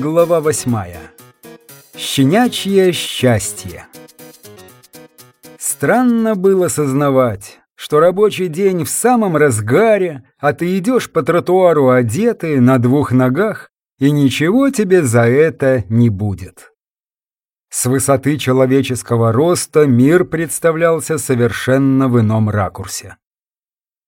Глава восьмая. Щенячье счастье. Странно было сознавать, что рабочий день в самом разгаре, а ты идешь по тротуару одетый на двух ногах, и ничего тебе за это не будет. С высоты человеческого роста мир представлялся совершенно в ином ракурсе.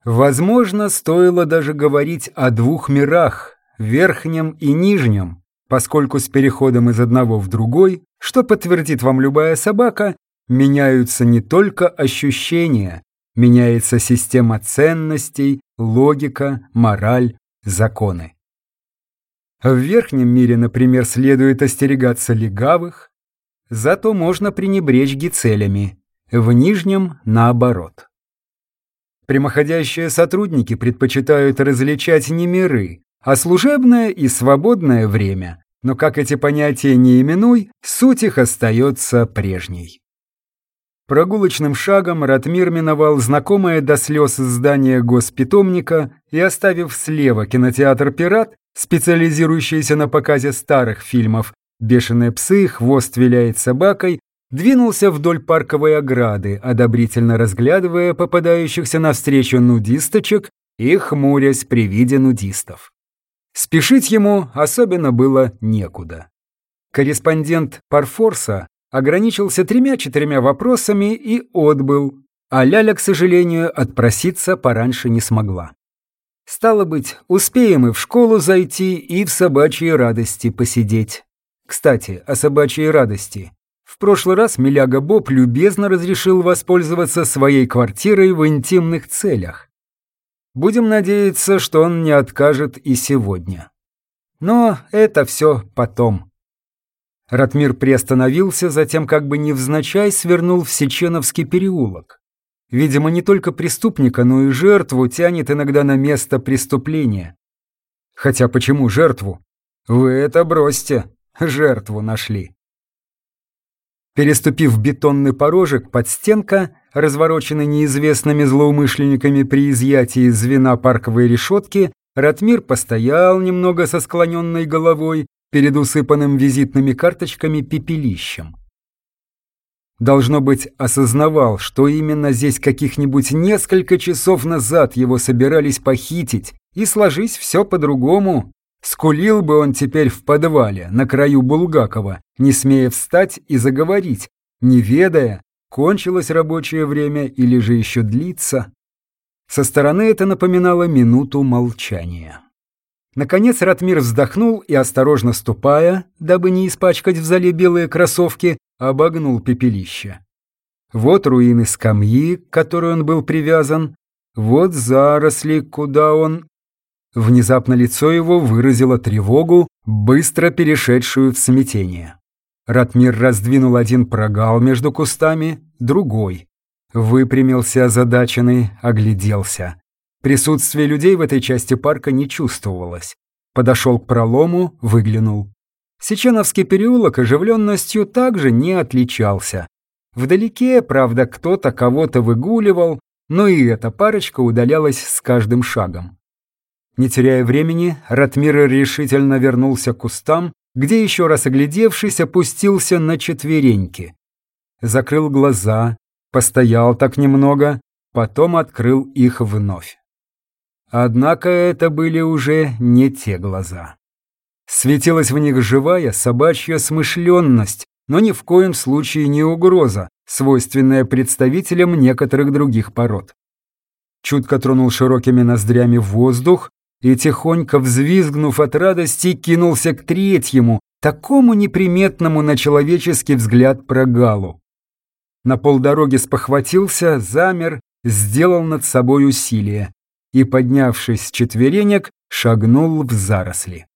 Возможно, стоило даже говорить о двух мирах, верхнем и нижнем, поскольку с переходом из одного в другой, что подтвердит вам любая собака, меняются не только ощущения, меняется система ценностей, логика, мораль, законы. В верхнем мире, например, следует остерегаться легавых, зато можно пренебречь гицелями, в нижнем – наоборот. Прямоходящие сотрудники предпочитают различать не миры, а служебное и свободное время, но как эти понятия не именуй, суть их остается прежней. Прогулочным шагом Ратмир миновал знакомое до слез здание госпитомника и, оставив слева кинотеатр «Пират», специализирующийся на показе старых фильмов «Бешеные псы», «Хвост виляет собакой», двинулся вдоль парковой ограды, одобрительно разглядывая попадающихся навстречу нудисточек и хмурясь при виде нудистов. Спешить ему особенно было некуда. Корреспондент Парфорса ограничился тремя-четырьмя вопросами и отбыл, а Ляля, к сожалению, отпроситься пораньше не смогла. Стало быть, успеем и в школу зайти, и в собачьей радости посидеть. Кстати, о собачьей радости. В прошлый раз Миляга Боб любезно разрешил воспользоваться своей квартирой в интимных целях. Будем надеяться, что он не откажет и сегодня. Но это все потом. Ратмир приостановился, затем как бы невзначай свернул в Сеченовский переулок. Видимо, не только преступника, но и жертву тянет иногда на место преступления. Хотя почему жертву? Вы это бросьте, жертву нашли. Переступив бетонный порожек, подстенка, развороченный неизвестными злоумышленниками при изъятии звена парковой решетки, Ратмир постоял немного со склоненной головой перед усыпанным визитными карточками пепелищем. Должно быть, осознавал, что именно здесь каких-нибудь несколько часов назад его собирались похитить, и сложись все по-другому, Скулил бы он теперь в подвале, на краю Булгакова, не смея встать и заговорить, не ведая, кончилось рабочее время или же еще длится. Со стороны это напоминало минуту молчания. Наконец Ратмир вздохнул и, осторожно ступая, дабы не испачкать в зале белые кроссовки, обогнул пепелище. Вот руины скамьи, к которой он был привязан, вот заросли, куда он Внезапно лицо его выразило тревогу, быстро перешедшую в смятение. Ратмир раздвинул один прогал между кустами, другой. Выпрямился озадаченный, огляделся. Присутствие людей в этой части парка не чувствовалось. Подошел к пролому, выглянул. Сеченовский переулок оживленностью также не отличался. Вдалеке, правда, кто-то кого-то выгуливал, но и эта парочка удалялась с каждым шагом. Не теряя времени, Ратмир решительно вернулся к кустам, где еще раз оглядевшись, опустился на четвереньки. Закрыл глаза, постоял так немного, потом открыл их вновь. Однако это были уже не те глаза. Светилась в них живая собачья смышленность, но ни в коем случае не угроза, свойственная представителям некоторых других пород. Чутко тронул широкими ноздрями воздух, и, тихонько взвизгнув от радости, кинулся к третьему, такому неприметному на человеческий взгляд прогалу. На полдороги спохватился, замер, сделал над собой усилие и, поднявшись с четверенек, шагнул в заросли.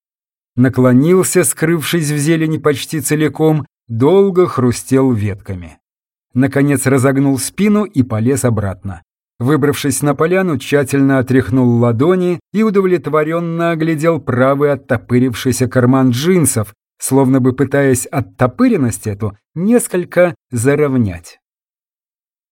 Наклонился, скрывшись в зелени почти целиком, долго хрустел ветками. Наконец разогнул спину и полез обратно. Выбравшись на поляну, тщательно отряхнул ладони и удовлетворенно оглядел правый оттопырившийся карман джинсов, словно бы пытаясь оттопыренность эту несколько заровнять.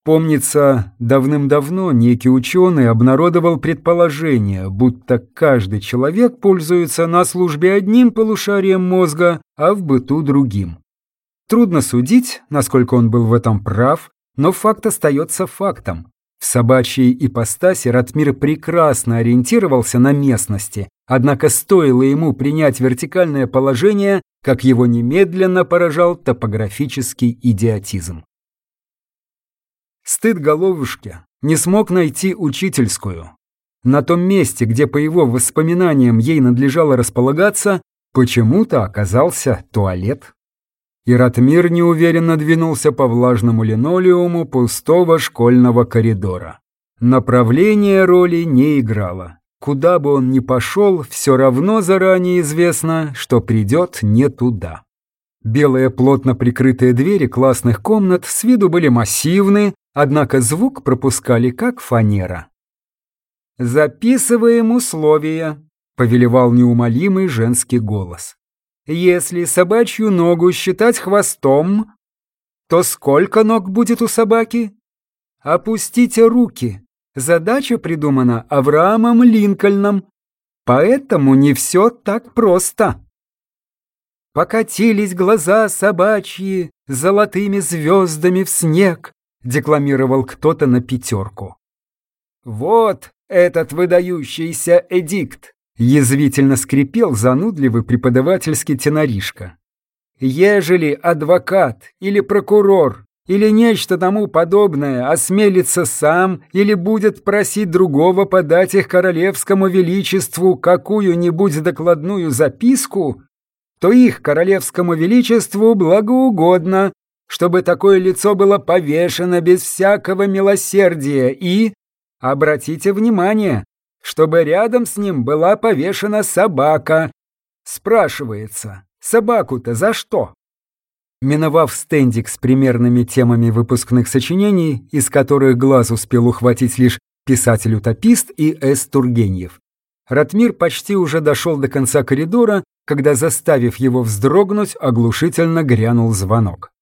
Помнится, давным-давно некий ученый обнародовал предположение, будто каждый человек пользуется на службе одним полушарием мозга, а в быту другим. Трудно судить, насколько он был в этом прав, но факт остается фактом. В собачьей ипостаси Ратмир прекрасно ориентировался на местности, однако стоило ему принять вертикальное положение, как его немедленно поражал топографический идиотизм. Стыд головушки не смог найти учительскую. На том месте, где по его воспоминаниям ей надлежало располагаться, почему-то оказался туалет. И Ратмир неуверенно двинулся по влажному линолеуму пустого школьного коридора. Направление роли не играло. Куда бы он ни пошел, все равно заранее известно, что придет не туда. Белые плотно прикрытые двери классных комнат с виду были массивны, однако звук пропускали как фанера. «Записываем условия», — повелевал неумолимый женский голос. «Если собачью ногу считать хвостом, то сколько ног будет у собаки? Опустите руки. Задача придумана Авраамом Линкольном, поэтому не все так просто». Покатились глаза собачьи золотыми звездами в снег, декламировал кто-то на пятерку. «Вот этот выдающийся эдикт!» Язвительно скрипел занудливый преподавательский теноришка. «Ежели адвокат или прокурор или нечто тому подобное осмелится сам или будет просить другого подать их королевскому величеству какую-нибудь докладную записку, то их королевскому величеству благоугодно чтобы такое лицо было повешено без всякого милосердия и, обратите внимание, чтобы рядом с ним была повешена собака. Спрашивается, собаку-то за что? Миновав стендик с примерными темами выпускных сочинений, из которых глаз успел ухватить лишь писатель-утопист и С. Тургенев, Ратмир почти уже дошел до конца коридора, когда, заставив его вздрогнуть, оглушительно грянул звонок.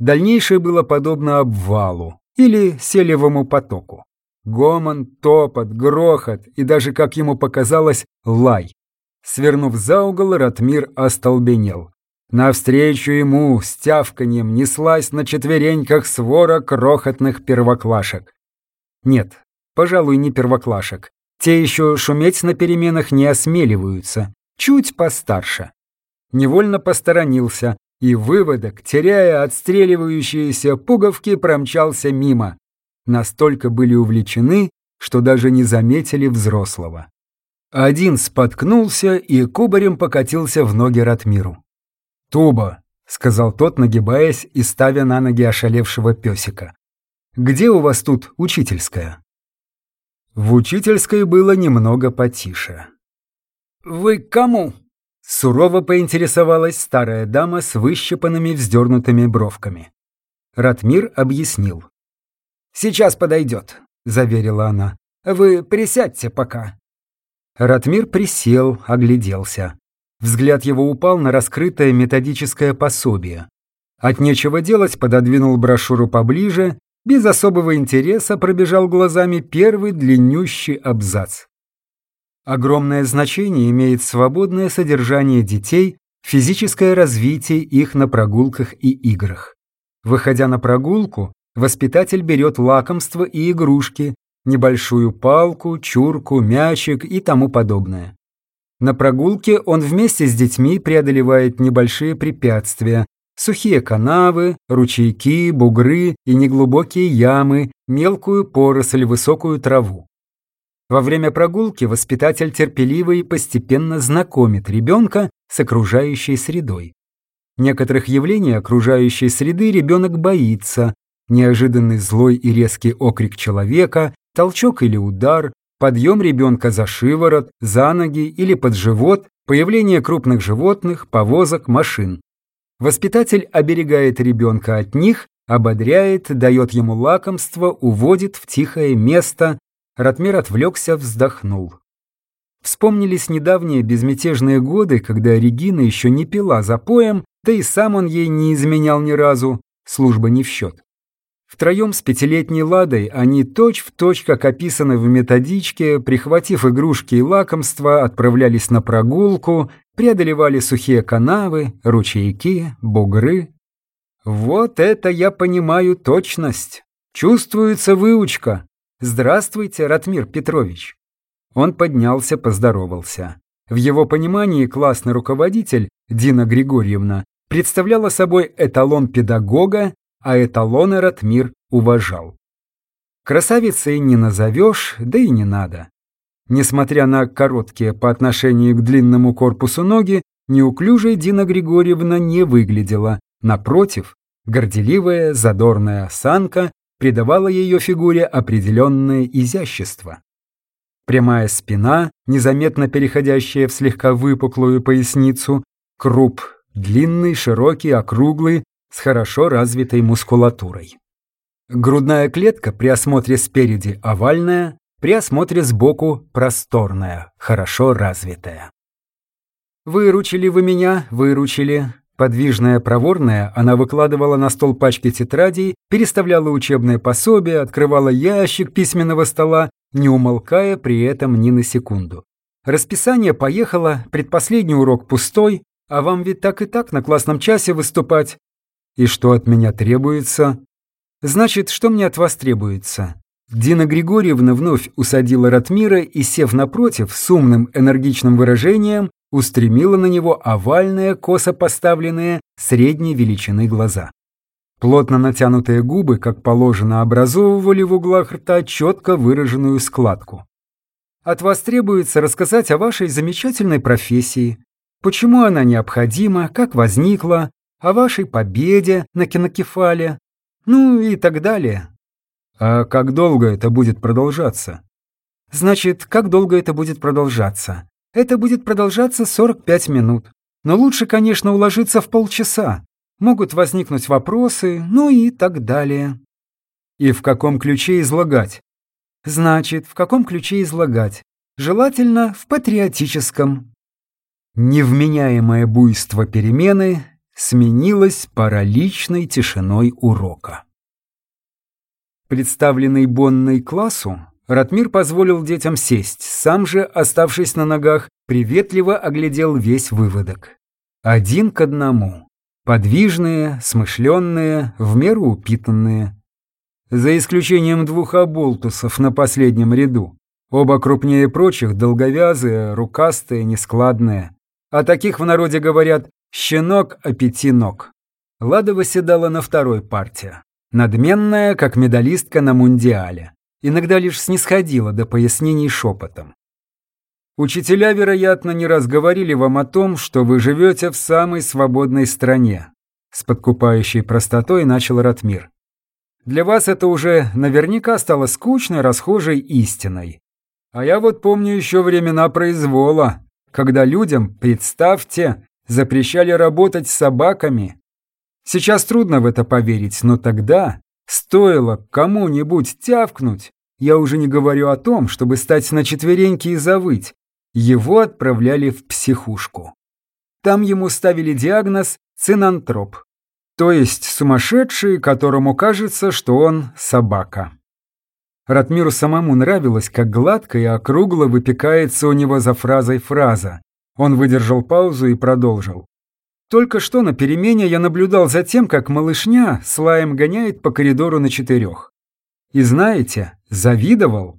Дальнейшее было подобно обвалу или селевому потоку. Гомон, топот, грохот и даже, как ему показалось, лай. Свернув за угол, Ратмир остолбенел. Навстречу ему с тявканьем неслась на четвереньках свора крохотных первоклашек. Нет, пожалуй, не первоклашек. Те еще шуметь на переменах не осмеливаются, чуть постарше. Невольно посторонился, и выводок, теряя отстреливающиеся пуговки, промчался мимо. Настолько были увлечены, что даже не заметили взрослого. Один споткнулся и кубарем покатился в ноги Ратмиру. «Туба», — сказал тот, нагибаясь и ставя на ноги ошалевшего песика. «Где у вас тут учительская?» В учительской было немного потише. «Вы кому?» Сурово поинтересовалась старая дама с выщипанными вздернутыми бровками. Ратмир объяснил. «Сейчас подойдет», — заверила она. «Вы присядьте пока». Ратмир присел, огляделся. Взгляд его упал на раскрытое методическое пособие. От нечего делать пододвинул брошюру поближе, без особого интереса пробежал глазами первый длиннющий абзац. Огромное значение имеет свободное содержание детей, физическое развитие их на прогулках и играх. Выходя на прогулку, воспитатель берет лакомство и игрушки, небольшую палку, чурку, мячик и тому подобное. На прогулке он вместе с детьми преодолевает небольшие препятствия, сухие канавы, ручейки, бугры и неглубокие ямы, мелкую поросль, высокую траву. Во время прогулки воспитатель терпеливо и постепенно знакомит ребенка с окружающей средой. Некоторых явлений окружающей среды ребенок боится. Неожиданный злой и резкий окрик человека, толчок или удар, подъем ребенка за шиворот, за ноги или под живот, появление крупных животных, повозок, машин. Воспитатель оберегает ребенка от них, ободряет, дает ему лакомство, уводит в тихое место, Ратмир отвлекся, вздохнул. Вспомнились недавние безмятежные годы, когда Регина еще не пила за поем, да и сам он ей не изменял ни разу, служба не в счет. Втроем с пятилетней Ладой они точь-в-точь, точь, как описано в методичке, прихватив игрушки и лакомства, отправлялись на прогулку, преодолевали сухие канавы, ручейки, бугры. Вот это я понимаю точность. Чувствуется выучка. Здравствуйте, Ратмир Петрович. Он поднялся, поздоровался. В его понимании классный руководитель, Дина Григорьевна, представляла собой эталон педагога, а эталон Ратмир уважал. Красавицей не назовешь, да и не надо. Несмотря на короткие по отношению к длинному корпусу ноги, неуклюжей Дина Григорьевна не выглядела. Напротив, горделивая, задорная осанка придавала ее фигуре определенное изящество. Прямая спина, незаметно переходящая в слегка выпуклую поясницу, круп, длинный, широкий, округлый, с хорошо развитой мускулатурой. Грудная клетка при осмотре спереди овальная, при осмотре сбоку просторная, хорошо развитая. «Выручили вы меня, выручили». Подвижная, проворная, она выкладывала на стол пачки тетрадей, переставляла учебное пособие, открывала ящик письменного стола не умолкая при этом ни на секунду. Расписание поехало, предпоследний урок пустой, а вам ведь так и так на классном часе выступать. И что от меня требуется? Значит, что мне от вас требуется? Дина Григорьевна вновь усадила Ратмира и, сев напротив, с умным энергичным выражением, устремила на него овальные, косо поставленные, средней величины глаза. Плотно натянутые губы, как положено, образовывали в углах рта четко выраженную складку. От вас требуется рассказать о вашей замечательной профессии, почему она необходима, как возникла, о вашей победе на кинокефале, ну и так далее. А как долго это будет продолжаться? Значит, как долго это будет продолжаться? Это будет продолжаться 45 минут. Но лучше, конечно, уложиться в полчаса могут возникнуть вопросы, ну и так далее. И в каком ключе излагать? Значит, в каком ключе излагать? Желательно в патриотическом. Невменяемое буйство перемены сменилось параличной тишиной урока. Представленный Бонной классу, Ратмир позволил детям сесть, сам же, оставшись на ногах, приветливо оглядел весь выводок. Один к одному. Подвижные, смышленные, в меру упитанные. За исключением двух оболтусов на последнем ряду. Оба крупнее прочих, долговязые, рукастые, нескладные. О таких в народе говорят «щенок о пяти ног». Лада восседала на второй партии. Надменная, как медалистка на мундиале. Иногда лишь снисходила до пояснений шепотом. Учителя, вероятно, не раз говорили вам о том, что вы живете в самой свободной стране. С подкупающей простотой начал Ратмир. Для вас это уже наверняка стало скучной, расхожей истиной. А я вот помню еще времена произвола, когда людям, представьте, запрещали работать с собаками. Сейчас трудно в это поверить, но тогда стоило кому-нибудь тявкнуть, я уже не говорю о том, чтобы стать на четвереньки и завыть, его отправляли в психушку. Там ему ставили диагноз цинантроп, то есть сумасшедший, которому кажется, что он собака. Ратмиру самому нравилось, как гладко и округло выпекается у него за фразой фраза. Он выдержал паузу и продолжил. Только что на перемене я наблюдал за тем, как малышня с лаем гоняет по коридору на четырех. И знаете, завидовал.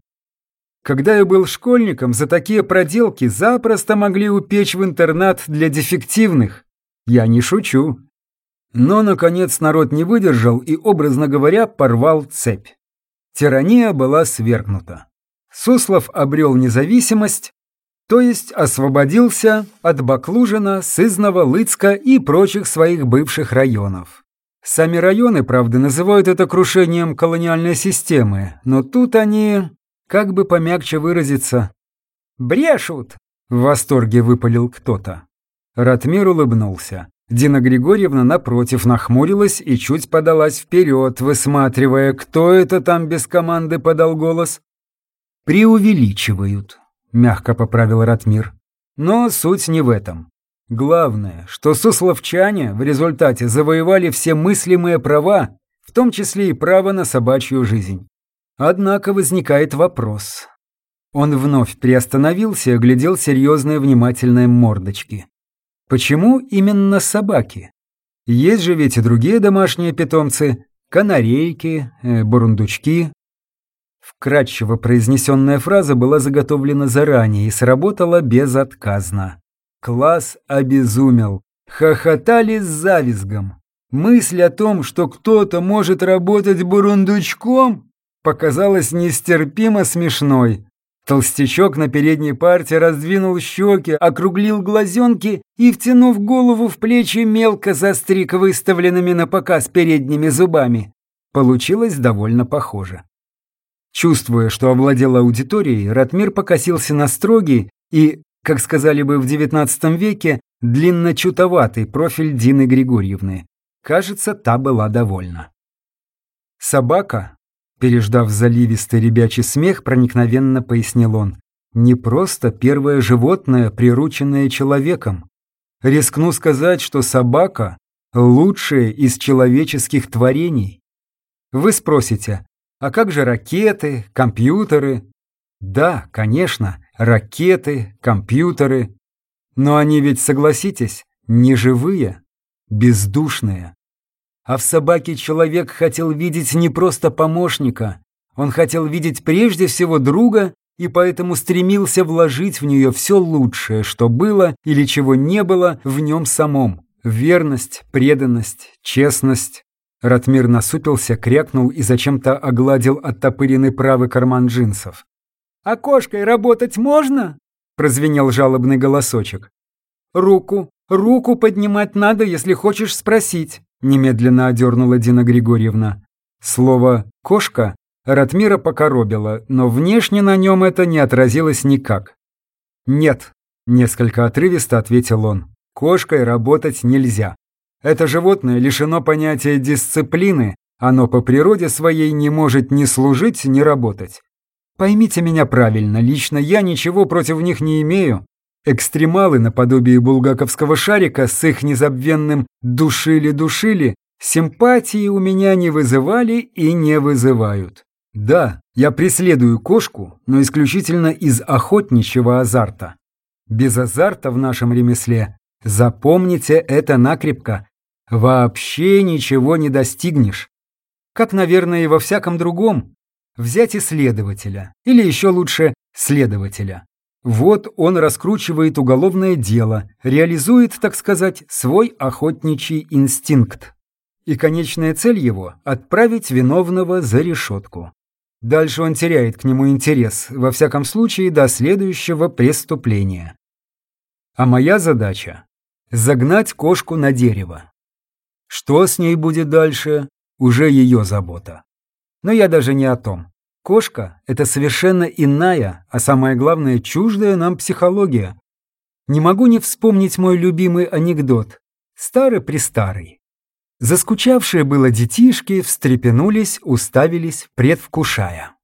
Когда я был школьником, за такие проделки запросто могли упечь в интернат для дефективных. Я не шучу. Но, наконец, народ не выдержал и, образно говоря, порвал цепь. Тирания была свергнута. Суслов обрел независимость, то есть освободился от Баклужина, Сызнова, Лыцка и прочих своих бывших районов. Сами районы, правда, называют это крушением колониальной системы, но тут они как бы помягче выразиться. «Брешут!» — в восторге выпалил кто-то. Ратмир улыбнулся. Дина Григорьевна, напротив, нахмурилась и чуть подалась вперед, высматривая, кто это там без команды подал голос. «Преувеличивают», — мягко поправил Ратмир. «Но суть не в этом. Главное, что сусловчане в результате завоевали все мыслимые права, в том числе и право на собачью жизнь. Однако возникает вопрос. Он вновь приостановился и оглядел серьезные внимательные мордочки. Почему именно собаки? Есть же ведь и другие домашние питомцы, канарейки, э, бурундучки. Вкратчиво произнесенная фраза была заготовлена заранее и сработала безотказно. Класс обезумел. Хохотали с завизгом. Мысль о том, что кто-то может работать бурундучком, показалась нестерпимо смешной. Толстячок на передней парте раздвинул щеки, округлил глазенки и, втянув голову в плечи, мелко застриг выставленными на показ передними зубами. Получилось довольно похоже. Чувствуя, что овладел аудиторией, Ратмир покосился на строгий и, как сказали бы в XIX веке, длинночутоватый профиль Дины Григорьевны. Кажется, та была довольна. Собака, Переждав заливистый ребячий смех, проникновенно пояснил он. Не просто первое животное, прирученное человеком. Рискну сказать, что собака – лучшее из человеческих творений. Вы спросите, а как же ракеты, компьютеры? Да, конечно, ракеты, компьютеры. Но они ведь, согласитесь, не живые, бездушные. А в собаке человек хотел видеть не просто помощника, он хотел видеть прежде всего друга и поэтому стремился вложить в нее все лучшее, что было или чего не было в нем самом. Верность, преданность, честность. Ратмир насупился, крякнул и зачем-то огладил оттопыренный правый карман джинсов. «А кошкой работать можно?» – прозвенел жалобный голосочек. «Руку, руку поднимать надо, если хочешь спросить», немедленно одернула Дина Григорьевна. Слово «кошка» Ратмира покоробило, но внешне на нем это не отразилось никак. «Нет», – несколько отрывисто ответил он, – «кошкой работать нельзя. Это животное лишено понятия дисциплины, оно по природе своей не может ни служить, ни работать. Поймите меня правильно, лично я ничего против них не имею, Экстремалы наподобие булгаковского шарика с их незабвенным «душили-душили» симпатии у меня не вызывали и не вызывают. Да, я преследую кошку, но исключительно из охотничьего азарта. Без азарта в нашем ремесле, запомните это накрепко, вообще ничего не достигнешь. Как, наверное, и во всяком другом. Взять исследователя, или еще лучше следователя. Вот он раскручивает уголовное дело, реализует, так сказать, свой охотничий инстинкт. И конечная цель его – отправить виновного за решетку. Дальше он теряет к нему интерес, во всяком случае, до следующего преступления. А моя задача – загнать кошку на дерево. Что с ней будет дальше – уже ее забота. Но я даже не о том. Кошка – это совершенно иная, а самое главное, чуждая нам психология. Не могу не вспомнить мой любимый анекдот. Старый-престарый. Заскучавшие было детишки встрепенулись, уставились, предвкушая.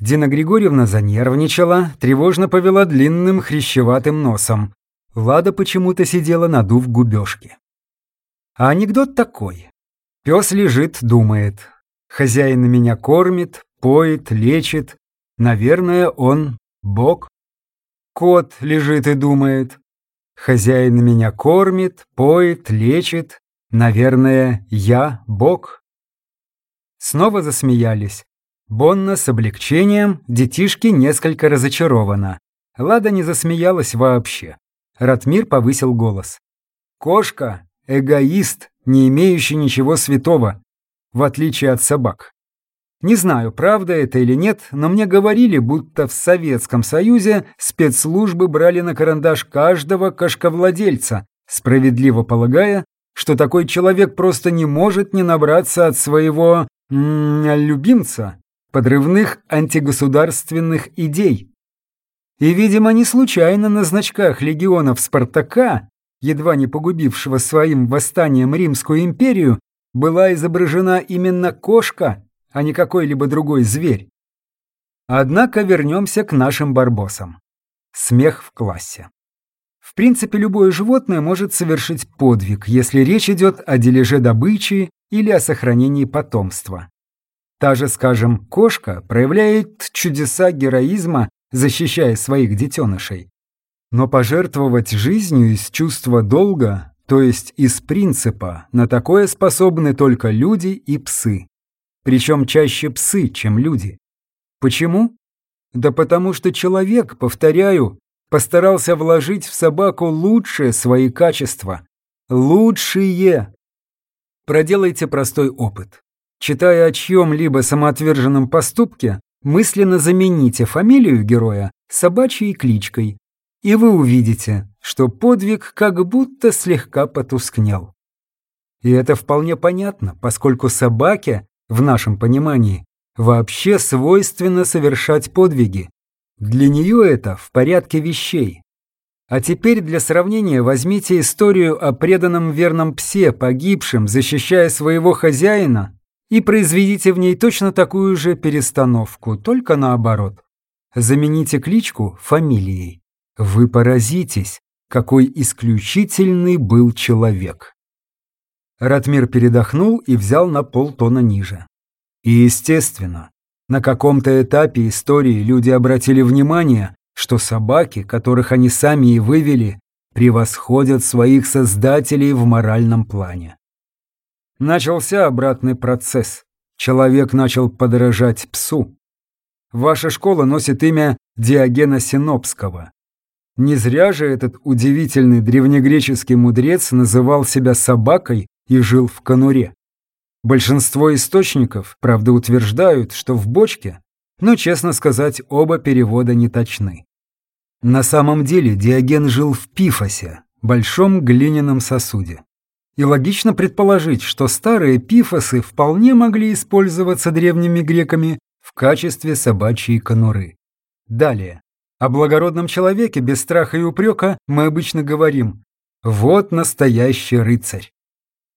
Дина Григорьевна занервничала, тревожно повела длинным хрящеватым носом. Лада почему-то сидела, надув губежки. А анекдот такой. Пес лежит, думает. Хозяин меня кормит, поет, лечит. Наверное, он Бог. Кот лежит и думает. Хозяин меня кормит, поет, лечит. Наверное, я Бог. Снова засмеялись. Бонна с облегчением, детишки несколько разочарована. Лада не засмеялась вообще. Ратмир повысил голос. Кошка — эгоист, не имеющий ничего святого, в отличие от собак. Не знаю, правда это или нет, но мне говорили, будто в Советском Союзе спецслужбы брали на карандаш каждого кошковладельца, справедливо полагая, что такой человек просто не может не набраться от своего м -м, любимца подрывных антигосударственных идей. И, видимо, не случайно на значках легионов Спартака, едва не погубившего своим восстанием Римскую империю, была изображена именно кошка а не какой-либо другой зверь. Однако вернемся к нашим барбосам. Смех в классе. В принципе, любое животное может совершить подвиг, если речь идет о дележе добычи или о сохранении потомства. Та же, скажем, кошка проявляет чудеса героизма, защищая своих детенышей. Но пожертвовать жизнью из чувства долга, то есть из принципа, на такое способны только люди и псы. Причем чаще псы, чем люди. Почему? Да потому что человек, повторяю, постарался вложить в собаку лучшие свои качества. Лучшие! Проделайте простой опыт. Читая о чьем-либо самоотверженном поступке, мысленно замените фамилию героя собачьей кличкой, и вы увидите, что подвиг как будто слегка потускнел. И это вполне понятно, поскольку собаке, в нашем понимании, вообще свойственно совершать подвиги. Для нее это в порядке вещей. А теперь для сравнения возьмите историю о преданном верном псе, погибшем, защищая своего хозяина, и произведите в ней точно такую же перестановку, только наоборот. Замените кличку фамилией. Вы поразитесь, какой исключительный был человек. Ратмир передохнул и взял на полтона ниже. И естественно, на каком-то этапе истории люди обратили внимание, что собаки, которых они сами и вывели, превосходят своих создателей в моральном плане. Начался обратный процесс. Человек начал подражать псу. Ваша школа носит имя Диогена Синопского, не зря же этот удивительный древнегреческий мудрец называл себя собакой и жил в конуре. Большинство источников, правда, утверждают, что в бочке, но, честно сказать, оба перевода не точны. На самом деле Диоген жил в Пифосе, большом глиняном сосуде. И логично предположить, что старые пифосы вполне могли использоваться древними греками в качестве собачьей конуры. Далее. О благородном человеке без страха и упрека мы обычно говорим «вот настоящий рыцарь».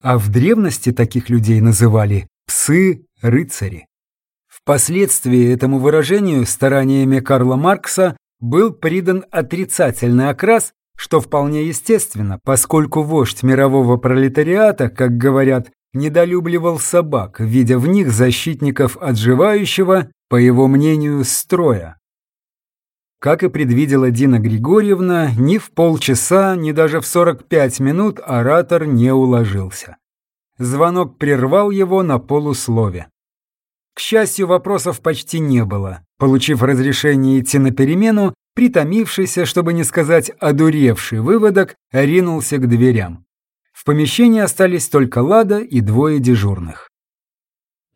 А в древности таких людей называли «псы-рыцари». Впоследствии этому выражению стараниями Карла Маркса был придан отрицательный окрас, что вполне естественно, поскольку вождь мирового пролетариата, как говорят, недолюбливал собак, видя в них защитников отживающего, по его мнению, строя. Как и предвидела Дина Григорьевна, ни в полчаса, ни даже в 45 минут оратор не уложился. Звонок прервал его на полуслове. К счастью, вопросов почти не было. Получив разрешение идти на перемену, притомившийся, чтобы не сказать одуревший выводок, ринулся к дверям. В помещении остались только Лада и двое дежурных.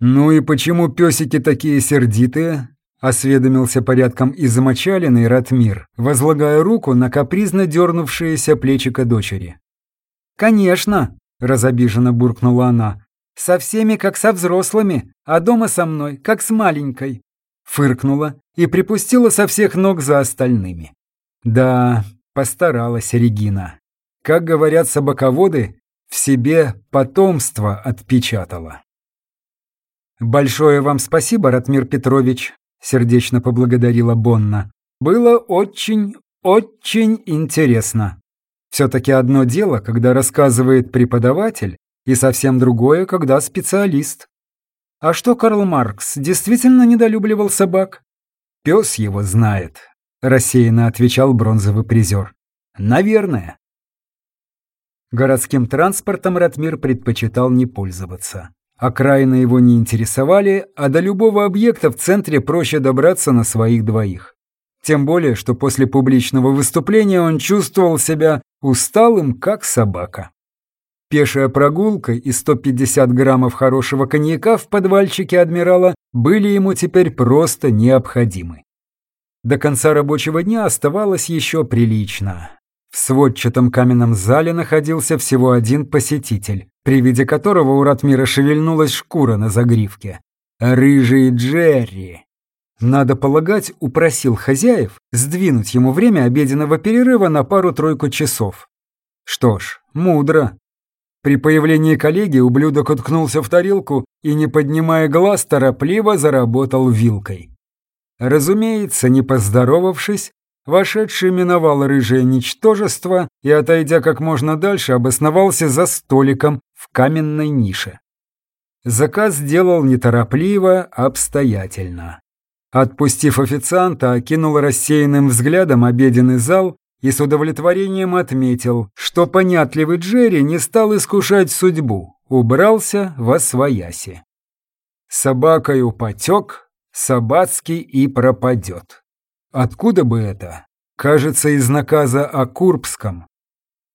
«Ну и почему песики такие сердитые?» Осведомился порядком измочаленный Ратмир, возлагая руку на капризно дернувшиеся плечико дочери. «Конечно!» – разобиженно буркнула она. «Со всеми, как со взрослыми, а дома со мной, как с маленькой!» Фыркнула и припустила со всех ног за остальными. Да, постаралась Регина. Как говорят собаководы, в себе потомство отпечатала. «Большое вам спасибо, Ратмир Петрович», сердечно поблагодарила Бонна. Было очень, очень интересно. Все-таки одно дело, когда рассказывает преподаватель, и совсем другое, когда специалист. А что Карл Маркс действительно недолюбливал собак? Пес его знает, рассеянно отвечал бронзовый призер. Наверное. Городским транспортом Ратмир предпочитал не пользоваться. Окраины его не интересовали, а до любого объекта в центре проще добраться на своих двоих. Тем более, что после публичного выступления он чувствовал себя усталым, как собака. Пешая прогулка и 150 граммов хорошего коньяка в подвальчике адмирала были ему теперь просто необходимы. До конца рабочего дня оставалось еще прилично. В сводчатом каменном зале находился всего один посетитель, при виде которого у Ратмира шевельнулась шкура на загривке. Рыжий Джерри. Надо полагать, упросил хозяев сдвинуть ему время обеденного перерыва на пару-тройку часов. Что ж, мудро. При появлении коллеги ублюдок уткнулся в тарелку и, не поднимая глаз, торопливо заработал вилкой. Разумеется, не поздоровавшись, Вошедший миновал рыжее ничтожество и, отойдя как можно дальше, обосновался за столиком в каменной нише. Заказ сделал неторопливо, обстоятельно. Отпустив официанта, окинул рассеянным взглядом обеденный зал и с удовлетворением отметил, что понятливый Джерри не стал искушать судьбу, убрался во свояси. Собакою потек, собацкий и пропадет. Откуда бы это? Кажется, из наказа о Курбском.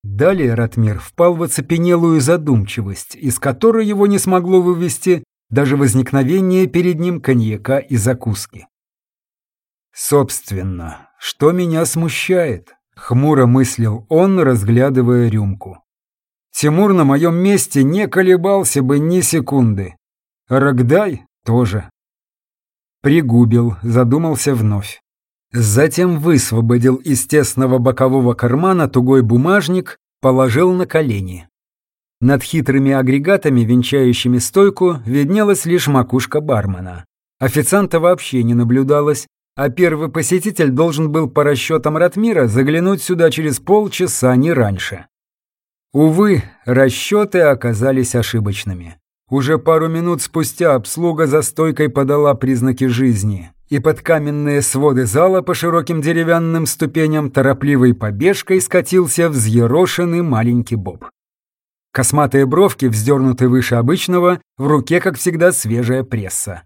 Далее Ратмир впал в оцепенелую задумчивость, из которой его не смогло вывести даже возникновение перед ним коньяка и закуски. Собственно, что меня смущает? Хмуро мыслил он, разглядывая рюмку. Тимур на моем месте не колебался бы ни секунды. Рогдай тоже. Пригубил, задумался вновь. Затем высвободил из тесного бокового кармана тугой бумажник, положил на колени. Над хитрыми агрегатами, венчающими стойку, виднелась лишь макушка бармена. Официанта вообще не наблюдалось, а первый посетитель должен был по расчетам Ратмира заглянуть сюда через полчаса, не раньше. Увы, расчеты оказались ошибочными. Уже пару минут спустя обслуга за стойкой подала признаки жизни, и под каменные своды зала по широким деревянным ступеням торопливой побежкой скатился взъерошенный маленький Боб. Косматые бровки, вздернуты выше обычного, в руке, как всегда, свежая пресса.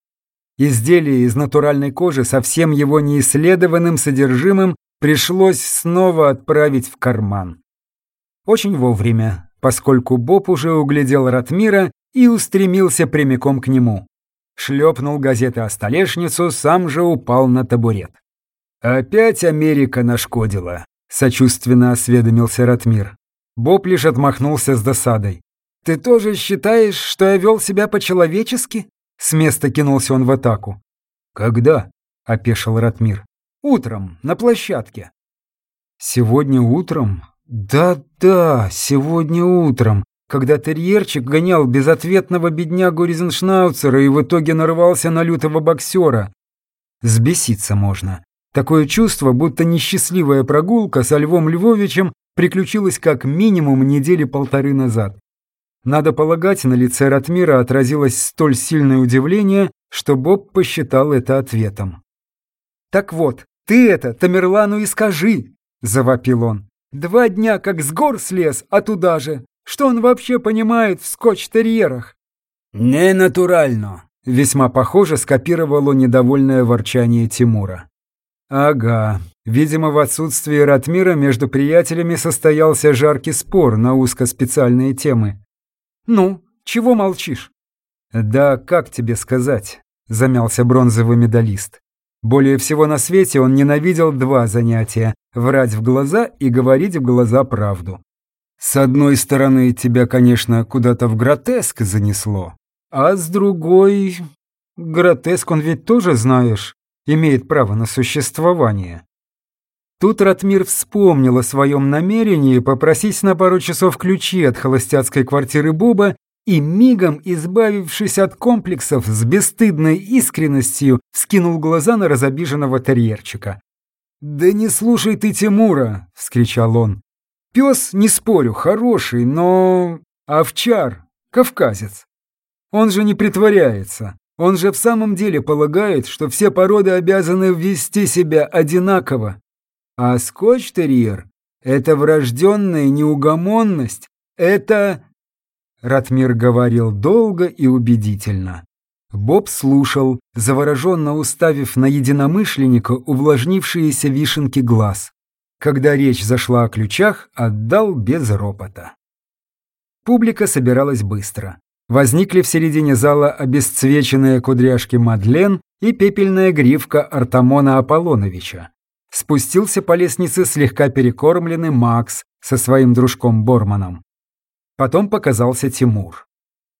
Изделие из натуральной кожи со всем его неисследованным содержимым пришлось снова отправить в карман. Очень вовремя, поскольку Боб уже углядел Ратмира и устремился прямиком к нему. Шлепнул газеты о столешницу, сам же упал на табурет. «Опять Америка нашкодила», — сочувственно осведомился Ратмир. Боб лишь отмахнулся с досадой. «Ты тоже считаешь, что я вел себя по-человечески?» С места кинулся он в атаку. «Когда?» — опешил Ратмир. «Утром, на площадке». «Сегодня утром?» «Да-да, сегодня утром, когда терьерчик гонял безответного беднягу Ризеншнауцера и в итоге нарвался на лютого боксера. Сбеситься можно. Такое чувство, будто несчастливая прогулка со Львом Львовичем приключилась как минимум недели полторы назад. Надо полагать, на лице Ратмира отразилось столь сильное удивление, что Боб посчитал это ответом. «Так вот, ты это Тамерлану и скажи!» – завопил он. «Два дня как с гор слез, а туда же! Что он вообще понимает в скотч-терьерах?» «Не натурально!» – весьма похоже скопировало недовольное ворчание Тимура. «Ага, видимо, в отсутствии Ратмира между приятелями состоялся жаркий спор на узкоспециальные темы. «Ну, чего молчишь?» «Да как тебе сказать?» – замялся бронзовый медалист. Более всего на свете он ненавидел два занятия – врать в глаза и говорить в глаза правду. С одной стороны, тебя, конечно, куда-то в гротеск занесло, а с другой... Гротеск он ведь тоже, знаешь, имеет право на существование. Тут Ратмир вспомнил о своем намерении попросить на пару часов ключи от холостяцкой квартиры Боба и, мигом избавившись от комплексов, с бесстыдной искренностью вскинул глаза на разобиженного терьерчика. «Да не слушай ты Тимура!» — вскричал он. «Пес, не спорю, хороший, но... овчар, кавказец. Он же не притворяется. Он же в самом деле полагает, что все породы обязаны вести себя одинаково. А скотч-терьер — это врожденная неугомонность, это... Ратмир говорил долго и убедительно. Боб слушал, завороженно уставив на единомышленника увлажнившиеся вишенки глаз. Когда речь зашла о ключах, отдал без ропота. Публика собиралась быстро. Возникли в середине зала обесцвеченные кудряшки Мадлен и пепельная гривка Артамона Аполлоновича спустился по лестнице слегка перекормленный Макс со своим дружком Борманом. Потом показался Тимур.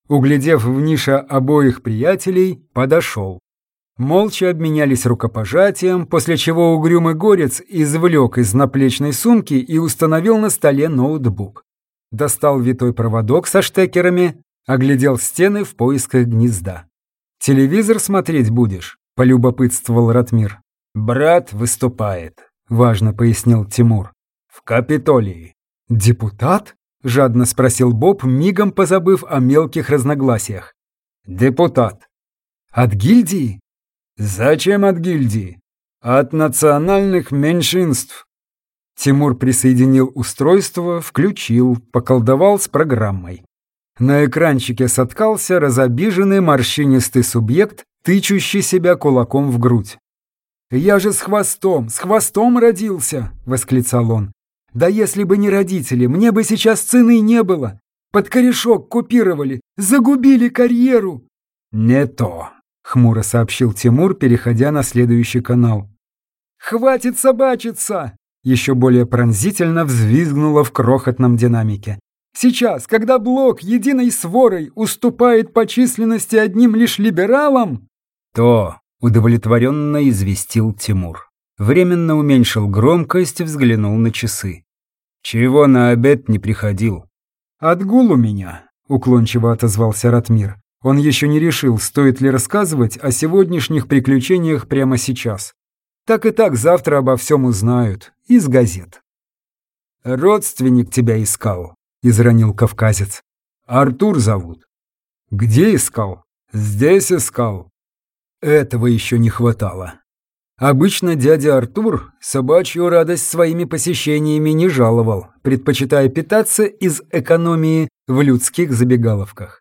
Углядев в нише обоих приятелей, подошел. Молча обменялись рукопожатием, после чего угрюмый горец извлек из наплечной сумки и установил на столе ноутбук. Достал витой проводок со штекерами, оглядел стены в поисках гнезда. «Телевизор смотреть будешь?» – полюбопытствовал Ратмир. «Брат выступает», — важно пояснил Тимур. «В Капитолии». «Депутат?» — жадно спросил Боб, мигом позабыв о мелких разногласиях. Депутат. От гильдии? Зачем от гильдии? От национальных меньшинств. Тимур присоединил устройство, включил, поколдовал с программой. На экранчике соткался разобиженный морщинистый субъект, тычущий себя кулаком в грудь. «Я же с хвостом, с хвостом родился!» — восклицал он. «Да если бы не родители, мне бы сейчас цены не было! Под корешок купировали, загубили карьеру!» «Не то!» — хмуро сообщил Тимур, переходя на следующий канал. «Хватит собачиться!» — еще более пронзительно взвизгнуло в крохотном динамике. «Сейчас, когда блок единой сворой уступает по численности одним лишь либералам...» «То!» — удовлетворенно известил Тимур. Временно уменьшил громкость, взглянул на часы. «Чего на обед не приходил?» «Отгул у меня», — уклончиво отозвался Ратмир. Он еще не решил, стоит ли рассказывать о сегодняшних приключениях прямо сейчас. Так и так завтра обо всем узнают. Из газет. «Родственник тебя искал», — изранил кавказец. «Артур зовут». «Где искал?» «Здесь искал». Этого еще не хватало. Обычно дядя Артур собачью радость своими посещениями не жаловал, предпочитая питаться из экономии в людских забегаловках.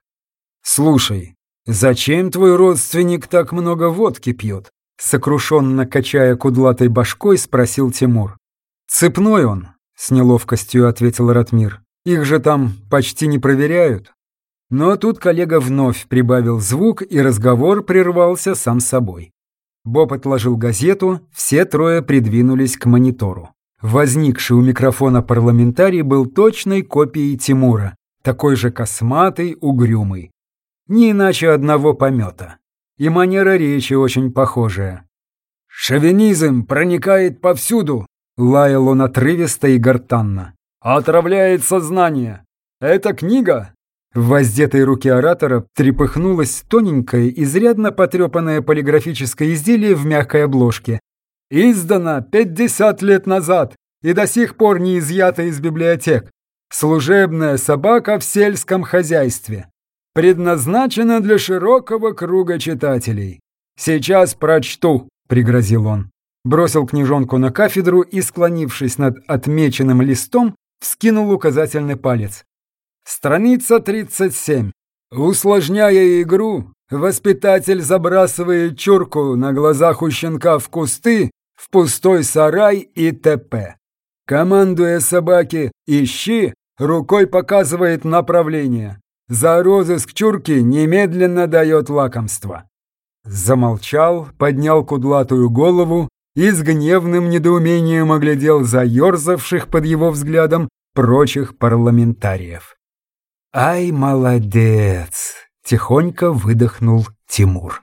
«Слушай, зачем твой родственник так много водки пьет?» Сокрушенно качая кудлатой башкой, спросил Тимур. «Цепной он», — с неловкостью ответил Ратмир. «Их же там почти не проверяют». Но тут коллега вновь прибавил звук, и разговор прервался сам собой. Боб отложил газету, все трое придвинулись к монитору. Возникший у микрофона парламентарий был точной копией Тимура, такой же косматый, угрюмый не иначе одного помета. И манера речи очень похожая. «Шовинизм проникает повсюду», — лаял он отрывисто и гортанно. «Отравляет сознание. Эта книга...» В воздетой руке оратора трепыхнулось тоненькое, изрядно потрепанное полиграфическое изделие в мягкой обложке. «Издана пятьдесят лет назад и до сих пор не изъята из библиотек. Служебная собака в сельском хозяйстве предназначена для широкого круга читателей. Сейчас прочту», — пригрозил он. Бросил книжонку на кафедру и, склонившись над отмеченным листом, вскинул указательный палец. Страница 37. Усложняя игру, воспитатель забрасывает чурку на глазах у щенка в кусты, в пустой сарай и т.п. Командуя собаке «Ищи», рукой показывает направление за розыск чурки немедленно дает лакомство. Замолчал, поднял кудлатую голову и с гневным недоумением оглядел заерзавших под его взглядом прочих парламентариев. «Ай, молодец!» — тихонько выдохнул Тимур.